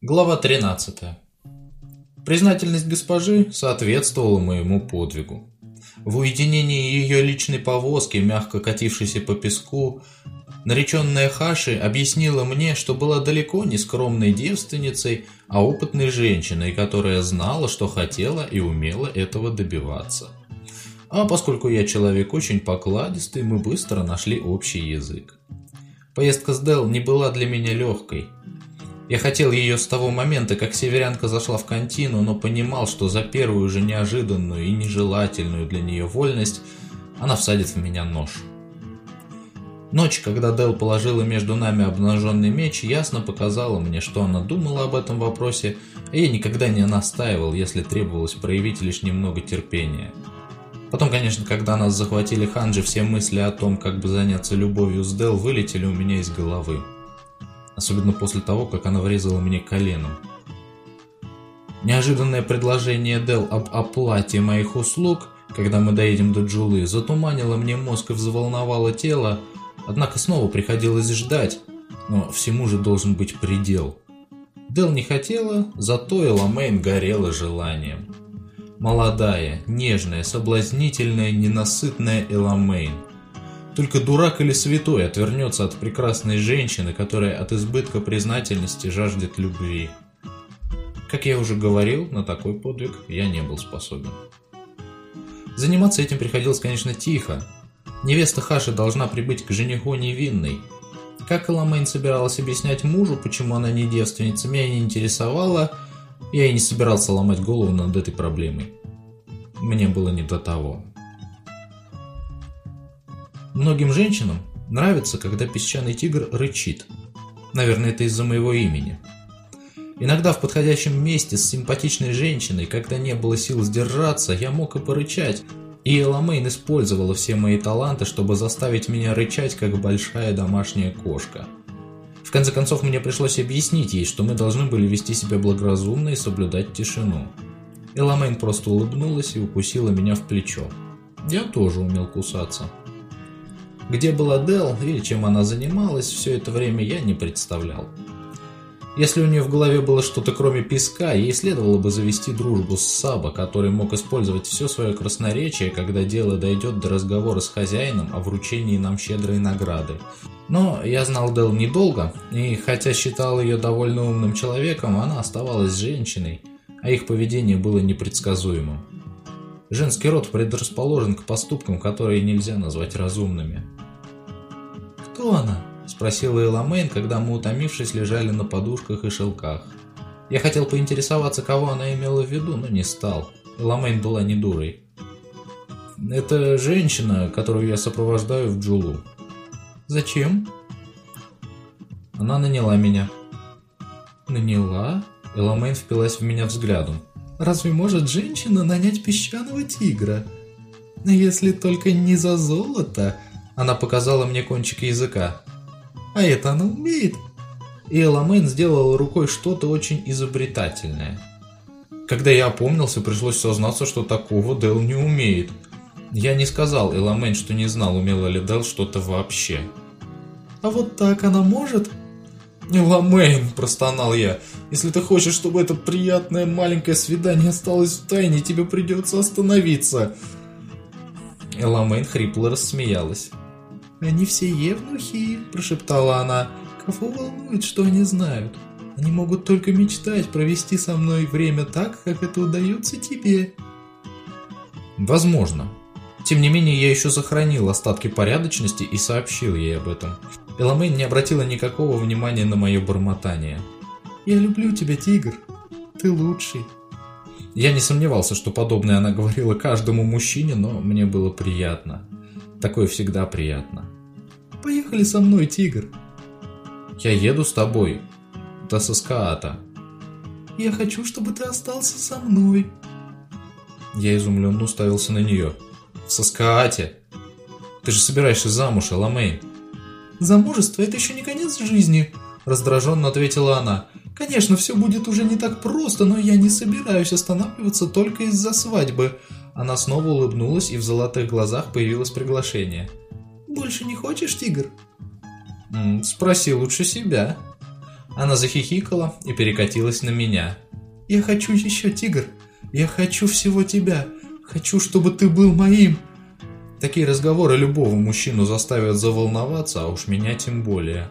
Глава 13. Признательность госпожи соответствовала моему подвигу. В уединении ее личной повозки, мягко катившейся по песку, нареченная Хаши объяснила мне, что была далеко не скромной девственницей, а опытной женщиной, которая знала, что хотела и умела этого добиваться. А поскольку я человек очень покладистый, мы быстро нашли общий язык. Поездка с Дел не была для меня легкой – я хотел ее с того момента, как северянка зашла в контину, но понимал, что за первую же неожиданную и нежелательную для нее вольность она всадит в меня нож. Ночь, когда Дел положила между нами обнаженный меч, ясно показала мне, что она думала об этом вопросе, а я никогда не настаивал, если требовалось проявить лишь немного терпения. Потом, конечно, когда нас захватили ханжи, все мысли о том, как бы заняться любовью с Дел, вылетели у меня из головы особенно после того, как она врезала мне коленом. Неожиданное предложение Дел об оплате моих услуг, когда мы доедем до Джулы, затуманило мне мозг и взволновало тело, однако снова приходилось ждать, но всему же должен быть предел. Дел не хотела, зато Эламейн горела желанием. Молодая, нежная, соблазнительная, ненасытная Эламейн – только дурак или святой отвернется от прекрасной женщины, которая от избытка признательности жаждет любви. Как я уже говорил, на такой подвиг я не был способен. Заниматься этим приходилось, конечно, тихо. Невеста Хаши должна прибыть к жениху невинной. Как Эламейн собиралась объяснять мужу, почему она не девственница, меня не интересовало, я и не собирался ломать голову над этой проблемой. Мне было не до того. Многим женщинам нравится, когда песчаный тигр рычит. Наверное, это из-за моего имени. Иногда в подходящем месте с симпатичной женщиной, когда не было сил сдержаться, я мог и порычать, и Эламейн использовала все мои таланты, чтобы заставить меня рычать, как большая домашняя кошка. В конце концов, мне пришлось объяснить ей, что мы должны были вести себя благоразумно и соблюдать тишину. Эламейн просто улыбнулась и укусила меня в плечо. Я тоже умел кусаться. Где была Дел или чем она занималась, все это время я не представлял. Если у нее в голове было что-то кроме песка, ей следовало бы завести дружбу с Саба, который мог использовать все свое красноречие, когда дело дойдет до разговора с хозяином о вручении нам щедрой награды. Но я знал Дел недолго, и хотя считал ее довольно умным человеком, она оставалась женщиной, а их поведение было непредсказуемым. Женский род предрасположен к поступкам, которые нельзя назвать разумными. «Кто она?» – спросила Эламейн, когда мы, утомившись, лежали на подушках и шелках. Я хотел поинтересоваться, кого она имела в виду, но не стал. Эламейн была не дурой. «Это женщина, которую я сопровождаю в Джулу». «Зачем?» Она наняла меня. «Наняла?» Эламейн впилась в меня взглядом. «Разве может женщина нанять песчаного тигра? Если только не за золото, она показала мне кончик языка. А это она умеет. И Эламейн сделала рукой что-то очень изобретательное. Когда я опомнился, пришлось сознаться, что такого Дел не умеет. Я не сказал Эламейн, что не знал, умела ли Дел что-то вообще. «А вот так она может?» «Эламейн», – простонал я, – «если ты хочешь, чтобы это приятное маленькое свидание осталось в тайне, тебе придется остановиться». Эламейн хрипло рассмеялась. «Они все евнухи», – прошептала она. «Кого волнует, что они знают? Они могут только мечтать провести со мной время так, как это удается тебе». «Возможно», тем не менее, я еще сохранил остатки порядочности и сообщил ей об этом. Эламейн не обратила никакого внимания на мое бормотание. «Я люблю тебя, тигр. Ты лучший». Я не сомневался, что подобное она говорила каждому мужчине, но мне было приятно. Такое всегда приятно. Поехали со мной, тигр. Я еду с тобой. До Соскаата. Я хочу, чтобы ты остался со мной. Я изумленно уставился на нее. В Соскаате? Ты же собираешься замуж, Эламейн. Замужество – это еще не конец жизни, раздраженно ответила она. Конечно, все будет уже не так просто, но я не собираюсь останавливаться только из-за свадьбы. Она снова улыбнулась, и в золотых глазах появилось приглашение. «Больше не хочешь, тигр?» «Спроси лучше себя». Она захихикала и перекатилась на меня. «Я хочу еще, тигр! Я хочу всего тебя! Хочу, чтобы ты был моим!» Такие разговоры любого мужчину заставят заволноваться, а уж меня тем более.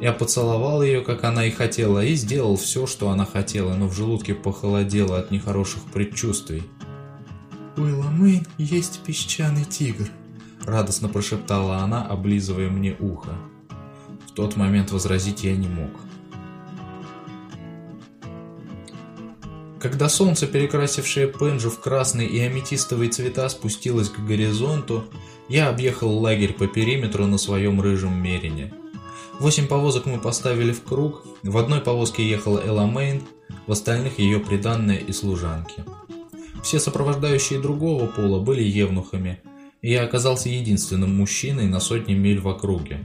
Я поцеловал ее, как она и хотела, и сделал все, что она хотела, но в желудке похолодело от нехороших предчувствий. «У Эламейн есть песчаный тигр», — радостно прошептала она, облизывая мне ухо. В тот момент возразить я не мог. Когда солнце, перекрасившее Пенджу в красный и аметистовые цвета, спустилось к горизонту, я объехал лагерь по периметру на своем рыжем мерине. Восемь повозок мы поставили в круг, в одной повозке ехала Элла Мейн, в остальных ее приданные и служанки. Все сопровождающие другого пола были евнухами, я оказался единственным мужчиной на сотни миль в округе.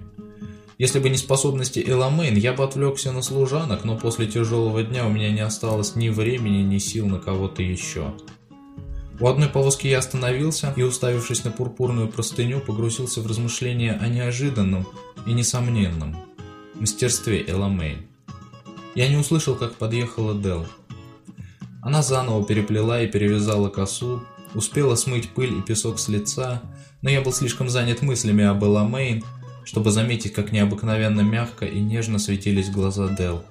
Если бы не способности Эламейн, я бы отвлекся на служанок, но после тяжелого дня у меня не осталось ни времени, ни сил на кого-то еще. У одной повозки я остановился и, уставившись на пурпурную простыню, погрузился в размышления о неожиданном и несомненном мастерстве Эламейн. Я не услышал, как подъехала Дел. Она заново переплела и перевязала косу, успела смыть пыль и песок с лица, но я был слишком занят мыслями об Эламейн, чтобы заметить, как необыкновенно мягко и нежно светились глаза Дел.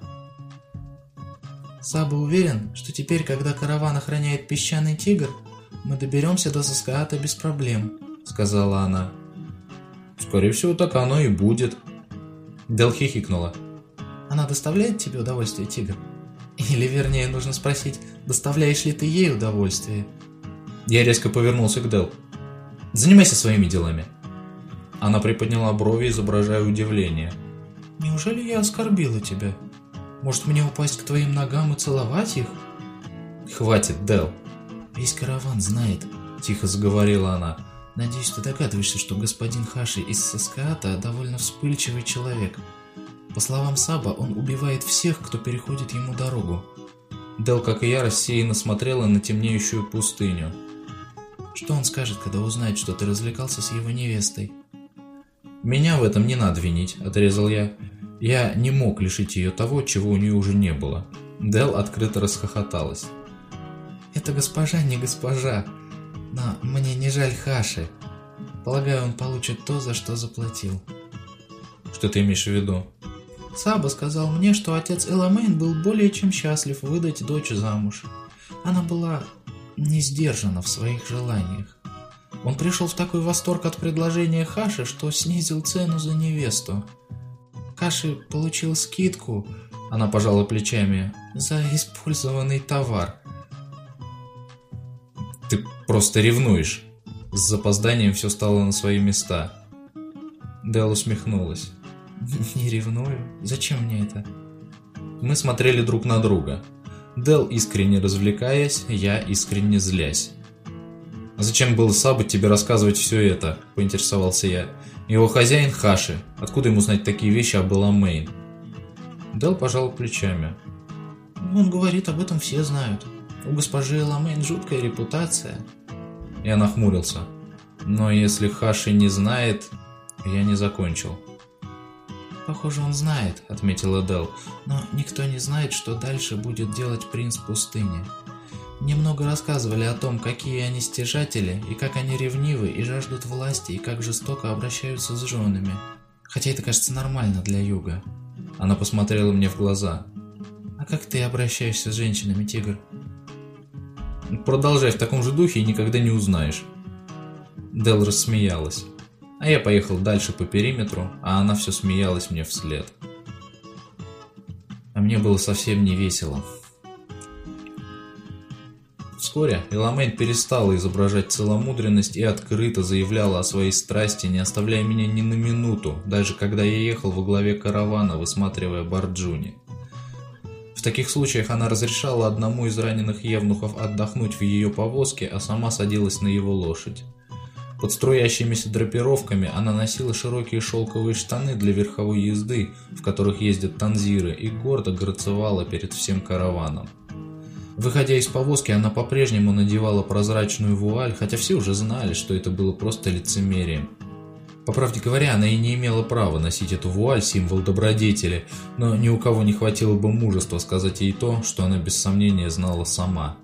Саба уверен, что теперь, когда караван охраняет песчаный тигр, мы доберемся до Саскаата без проблем, сказала она. Скорее всего, так оно и будет. Дел хихикнула. Она доставляет тебе удовольствие, тигр? Или, вернее, нужно спросить, доставляешь ли ты ей удовольствие? Я резко повернулся к Дел. Занимайся своими делами. Она приподняла брови, изображая удивление. «Неужели я оскорбила тебя? Может, мне упасть к твоим ногам и целовать их?» «Хватит, Дел. «Весь караван знает», – тихо заговорила она. «Надеюсь, ты догадываешься, что господин Хаши из Саскаата довольно вспыльчивый человек. По словам Саба, он убивает всех, кто переходит ему дорогу». Дел, как и я, рассеянно смотрела на темнеющую пустыню. «Что он скажет, когда узнает, что ты развлекался с его невестой?» «Меня в этом не надо винить», – отрезал я. Я не мог лишить ее того, чего у нее уже не было. Дел открыто расхохоталась. «Это госпожа не госпожа, но мне не жаль Хаши. Полагаю, он получит то, за что заплатил». «Что ты имеешь в виду?» Саба сказал мне, что отец Эламейн был более чем счастлив выдать дочь замуж. Она была не сдержана в своих желаниях. Он пришел в такой восторг от предложения Хаши, что снизил цену за невесту. Хаши получил скидку, она пожала плечами, за использованный товар. Ты просто ревнуешь. С запозданием все стало на свои места. Дел усмехнулась. Не ревную. Зачем мне это? Мы смотрели друг на друга. Дел искренне развлекаясь, я искренне злясь. «А зачем было Сабу тебе рассказывать все это?» – поинтересовался я. «Его хозяин Хаши. Откуда ему знать такие вещи об Эламейн?» Дел пожал плечами. «Он говорит, об этом все знают. У госпожи Эламейн жуткая репутация». Я нахмурился. «Но если Хаши не знает, я не закончил». «Похоже, он знает», — отметила Дел. «Но никто не знает, что дальше будет делать принц пустыни. Немного рассказывали о том, какие они стяжатели, и как они ревнивы и жаждут власти, и как жестоко обращаются с женами. Хотя это кажется нормально для юга. Она посмотрела мне в глаза. А как ты обращаешься с женщинами, тигр? Продолжай в таком же духе и никогда не узнаешь. Дел рассмеялась. А я поехал дальше по периметру, а она все смеялась мне вслед. А мне было совсем не весело. Вскоре Эламейн перестала изображать целомудренность и открыто заявляла о своей страсти, не оставляя меня ни на минуту, даже когда я ехал во главе каравана, высматривая Барджуни. В таких случаях она разрешала одному из раненых евнухов отдохнуть в ее повозке, а сама садилась на его лошадь. Под струящимися драпировками она носила широкие шелковые штаны для верховой езды, в которых ездят танзиры, и гордо грацевала перед всем караваном. Выходя из повозки, она по-прежнему надевала прозрачную вуаль, хотя все уже знали, что это было просто лицемерием. По правде говоря, она и не имела права носить эту вуаль, символ добродетели, но ни у кого не хватило бы мужества сказать ей то, что она без сомнения знала сама.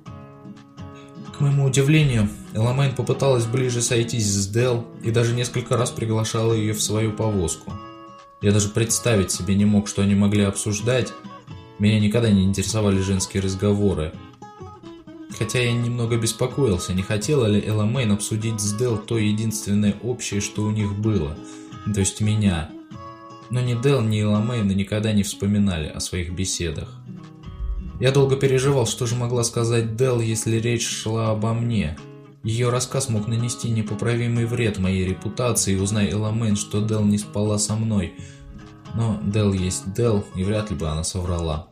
К моему удивлению, Эламайн попыталась ближе сойтись с Дел и даже несколько раз приглашала ее в свою повозку. Я даже представить себе не мог, что они могли обсуждать. Меня никогда не интересовали женские разговоры, Хотя я немного беспокоился, не хотела ли Элла обсудить с Дел то единственное общее, что у них было, то есть меня. Но ни Дел, ни Элла никогда не вспоминали о своих беседах. Я долго переживал, что же могла сказать Дел, если речь шла обо мне. Ее рассказ мог нанести непоправимый вред моей репутации, узнай Элла Мэйн, что Дел не спала со мной. Но Дел есть Дел, и вряд ли бы она соврала.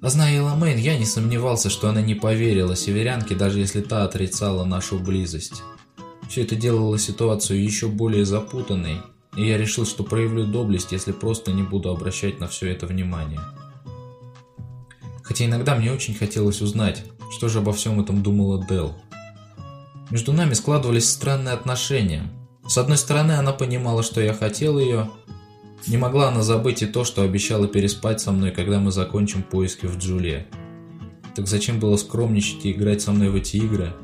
А зная Эламейн, я не сомневался, что она не поверила северянке, даже если та отрицала нашу близость. Все это делало ситуацию еще более запутанной, и я решил, что проявлю доблесть, если просто не буду обращать на все это внимание. Хотя иногда мне очень хотелось узнать, что же обо всем этом думала Дел. Между нами складывались странные отношения. С одной стороны, она понимала, что я хотел ее, не могла она забыть и то, что обещала переспать со мной, когда мы закончим поиски в Джуле. Так зачем было скромничать и играть со мной в эти игры?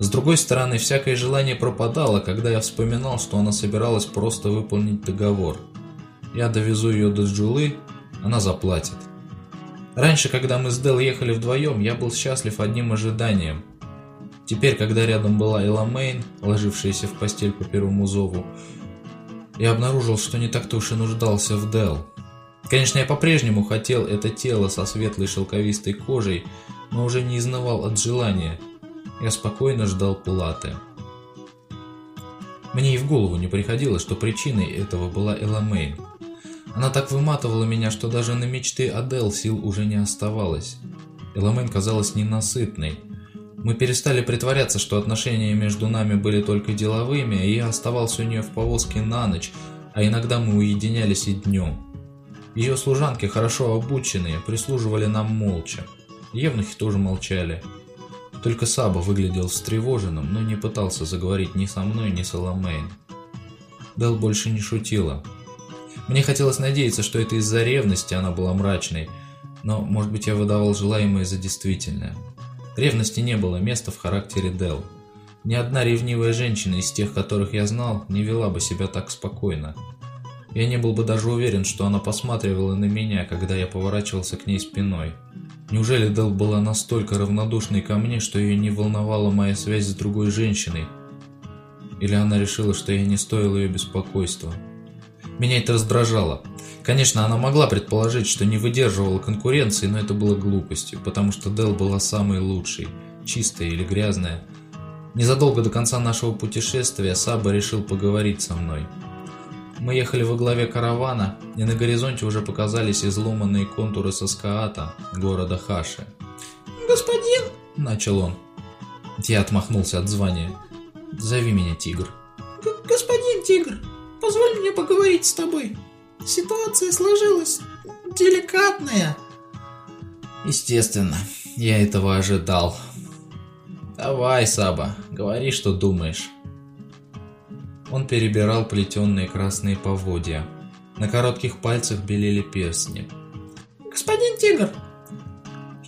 С другой стороны, всякое желание пропадало, когда я вспоминал, что она собиралась просто выполнить договор. Я довезу ее до Джулы, она заплатит. Раньше, когда мы с Дел ехали вдвоем, я был счастлив одним ожиданием. Теперь, когда рядом была Элла Мейн, ложившаяся в постель по первому зову, я обнаружил, что не так-то уж и нуждался в Дел. Конечно, я по-прежнему хотел это тело со светлой шелковистой кожей, но уже не изнывал от желания. Я спокойно ждал Платы. Мне и в голову не приходило, что причиной этого была Эламейн. Она так выматывала меня, что даже на мечты о Дел сил уже не оставалось. Эламейн казалась ненасытной, мы перестали притворяться, что отношения между нами были только деловыми, и я оставался у нее в повозке на ночь, а иногда мы уединялись и днем. Ее служанки, хорошо обученные, прислуживали нам молча. Евнухи тоже молчали. Только Саба выглядел встревоженным, но не пытался заговорить ни со мной, ни с Аламейн. Дел больше не шутила. Мне хотелось надеяться, что это из-за ревности она была мрачной, но, может быть, я выдавал желаемое за действительное. Ревности не было места в характере Дел. Ни одна ревнивая женщина из тех, которых я знал, не вела бы себя так спокойно. Я не был бы даже уверен, что она посматривала на меня, когда я поворачивался к ней спиной. Неужели Дел была настолько равнодушной ко мне, что ее не волновала моя связь с другой женщиной? Или она решила, что я не стоил ее беспокойства? Меня это раздражало. Конечно, она могла предположить, что не выдерживала конкуренции, но это было глупостью, потому что Дел была самой лучшей, чистая или грязная. Незадолго до конца нашего путешествия Саба решил поговорить со мной. Мы ехали во главе каравана, и на горизонте уже показались изломанные контуры Саскаата, города Хаши. «Господин!» – начал он. Я отмахнулся от звания. «Зови меня Тигр». «Господин Тигр, позволь мне поговорить с тобой». Ситуация сложилась деликатная. Естественно, я этого ожидал. Давай, Саба, говори, что думаешь. Он перебирал плетеные красные поводья. На коротких пальцах белели перстни. Господин Тигр,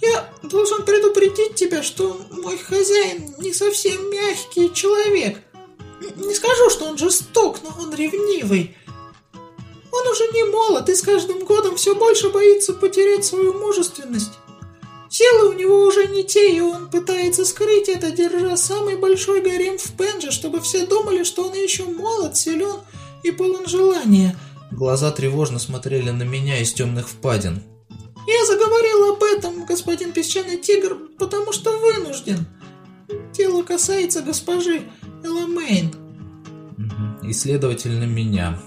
я должен предупредить тебя, что мой хозяин не совсем мягкий человек. Не скажу, что он жесток, но он ревнивый. Он уже не молод и с каждым годом все больше боится потерять свою мужественность. Силы у него уже не те, и он пытается скрыть это, держа самый большой гарем в Пенже, чтобы все думали, что он еще молод, силен и полон желания. Глаза тревожно смотрели на меня из темных впадин. Я заговорил об этом, господин песчаный тигр, потому что вынужден. Дело касается госпожи Эламейн. И, следовательно, меня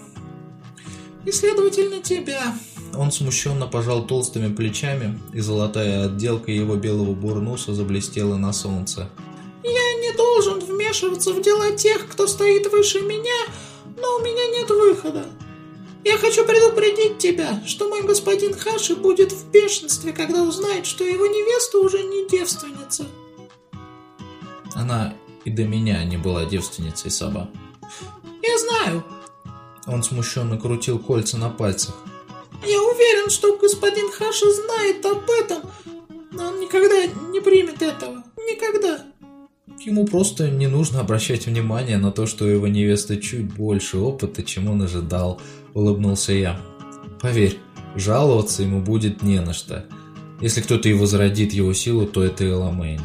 и, следовательно, тебя». Он смущенно пожал толстыми плечами, и золотая отделка его белого бурнуса заблестела на солнце. «Я не должен вмешиваться в дела тех, кто стоит выше меня, но у меня нет выхода. Я хочу предупредить тебя, что мой господин Хаши будет в бешенстве, когда узнает, что его невеста уже не девственница». Она и до меня не была девственницей Саба. Я знаю. Он смущенно крутил кольца на пальцах. Я уверен, что господин Хаша знает об этом, но он никогда не примет этого. Никогда. Ему просто не нужно обращать внимание на то, что его невесты чуть больше опыта, чем он ожидал, улыбнулся я. Поверь, жаловаться ему будет не на что. Если кто-то и возродит его силу, то это Эламейн.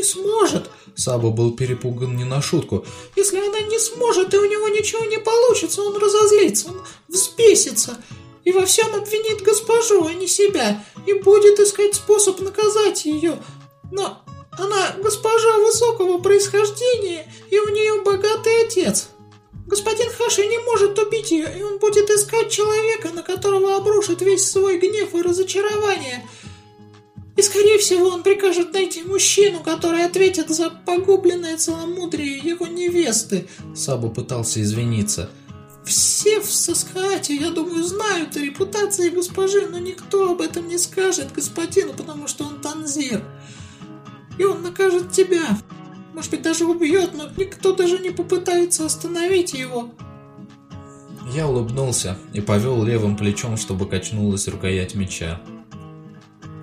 Не сможет... Саба был перепуган не на шутку. Если она не сможет, и у него ничего не получится, он разозлится, он взбесится и во всем обвинит госпожу, а не себя, и будет искать способ наказать ее. Но она госпожа высокого происхождения, и у нее богатый отец. Господин Хаши не может убить ее, и он будет искать человека, на которого обрушит весь свой гнев и разочарование. И, скорее всего, он прикажет найти мужчину, который ответит за погубленное целомудрие его невесты. Саба пытался извиниться. Все в Саскаате, я думаю, знают о репутации госпожи, но никто об этом не скажет господину, потому что он танзир и он накажет тебя. Может быть, даже убьет, но никто даже не попытается остановить его. Я улыбнулся и повел левым плечом, чтобы качнулась рукоять меча.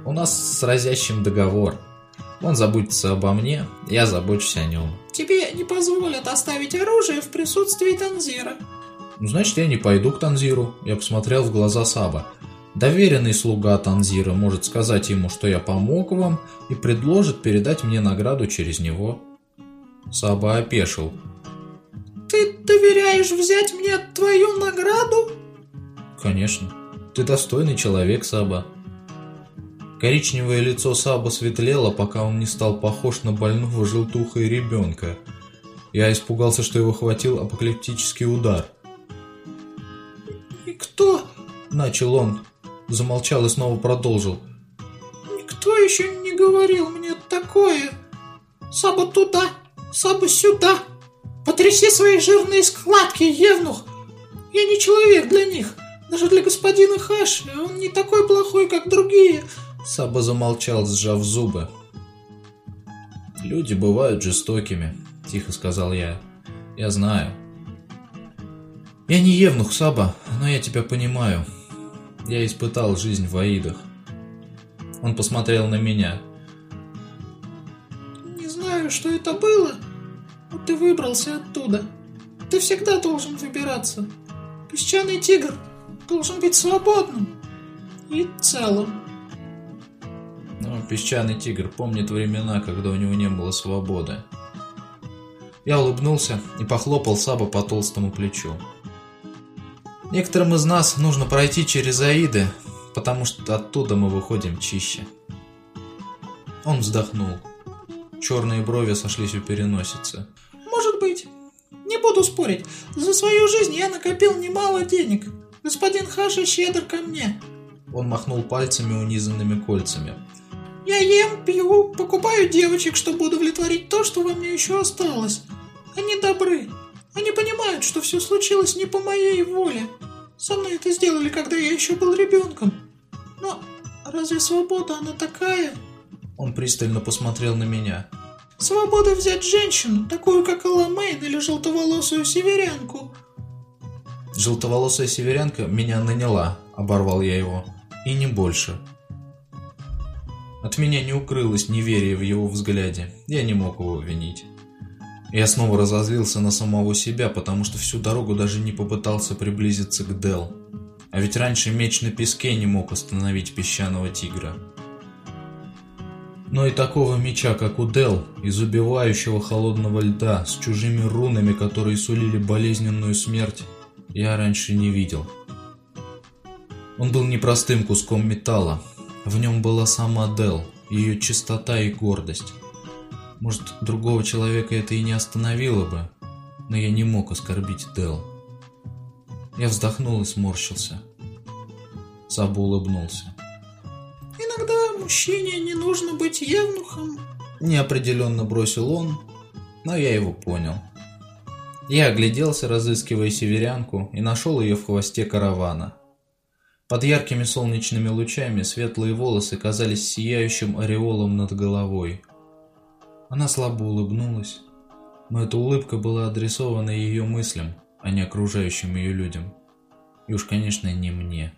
У нас с разящим договор. Он заботится обо мне, я забочусь о нем. Тебе не позволят оставить оружие в присутствии Танзира. Ну, значит, я не пойду к Танзиру. Я посмотрел в глаза Саба. Доверенный слуга Танзира может сказать ему, что я помог вам, и предложит передать мне награду через него. Саба опешил. «Ты доверяешь взять мне твою награду?» «Конечно. Ты достойный человек, Саба». Коричневое лицо Саба светлело, пока он не стал похож на больного желтухой ребенка. Я испугался, что его хватил апокалиптический удар. «И кто?» – начал он, замолчал и снова продолжил. «Никто еще не говорил мне такое. Саба туда, Саба сюда. Потряси свои жирные складки, Евнух. Я не человек для них, даже для господина Хаши. Он не такой плохой, как другие». Саба замолчал, сжав зубы. «Люди бывают жестокими», – тихо сказал я. «Я знаю». «Я не Евнух, Саба, но я тебя понимаю. Я испытал жизнь в Аидах. Он посмотрел на меня. Не знаю, что это было, но ты выбрался оттуда. Ты всегда должен выбираться. Песчаный тигр должен быть свободным и целым. Песчаный тигр помнит времена, когда у него не было свободы. Я улыбнулся и похлопал Саба по толстому плечу. Некоторым из нас нужно пройти через Аиды, потому что оттуда мы выходим чище. Он вздохнул. Черные брови сошлись у переносицы. Может быть. Не буду спорить. За свою жизнь я накопил немало денег. Господин Хаша щедр ко мне. Он махнул пальцами, унизанными кольцами. Я ем, пью, покупаю девочек, чтобы удовлетворить то, что во мне еще осталось. Они добры. Они понимают, что все случилось не по моей воле. Со мной это сделали, когда я еще был ребенком. Но разве свобода, она такая? Он пристально посмотрел на меня. Свобода взять женщину, такую как Аламейн или желтоволосую северянку. Желтоволосая северянка меня наняла, оборвал я его. И не больше. От меня не укрылось неверие в его взгляде. Я не мог его винить. Я снова разозлился на самого себя, потому что всю дорогу даже не попытался приблизиться к Дел. А ведь раньше меч на песке не мог остановить песчаного тигра. Но и такого меча, как у Дел, из убивающего холодного льда, с чужими рунами, которые сулили болезненную смерть, я раньше не видел. Он был непростым куском металла. В нем была сама Дел, ее чистота и гордость. Может, другого человека это и не остановило бы, но я не мог оскорбить Дел. Я вздохнул и сморщился. Сабу улыбнулся. «Иногда мужчине не нужно быть евнухом», – неопределенно бросил он, но я его понял. Я огляделся, разыскивая северянку, и нашел ее в хвосте каравана. Под яркими солнечными лучами светлые волосы казались сияющим ореолом над головой – она слабо улыбнулась. Но эта улыбка была адресована ее мыслям, а не окружающим ее людям. И уж, конечно, не мне.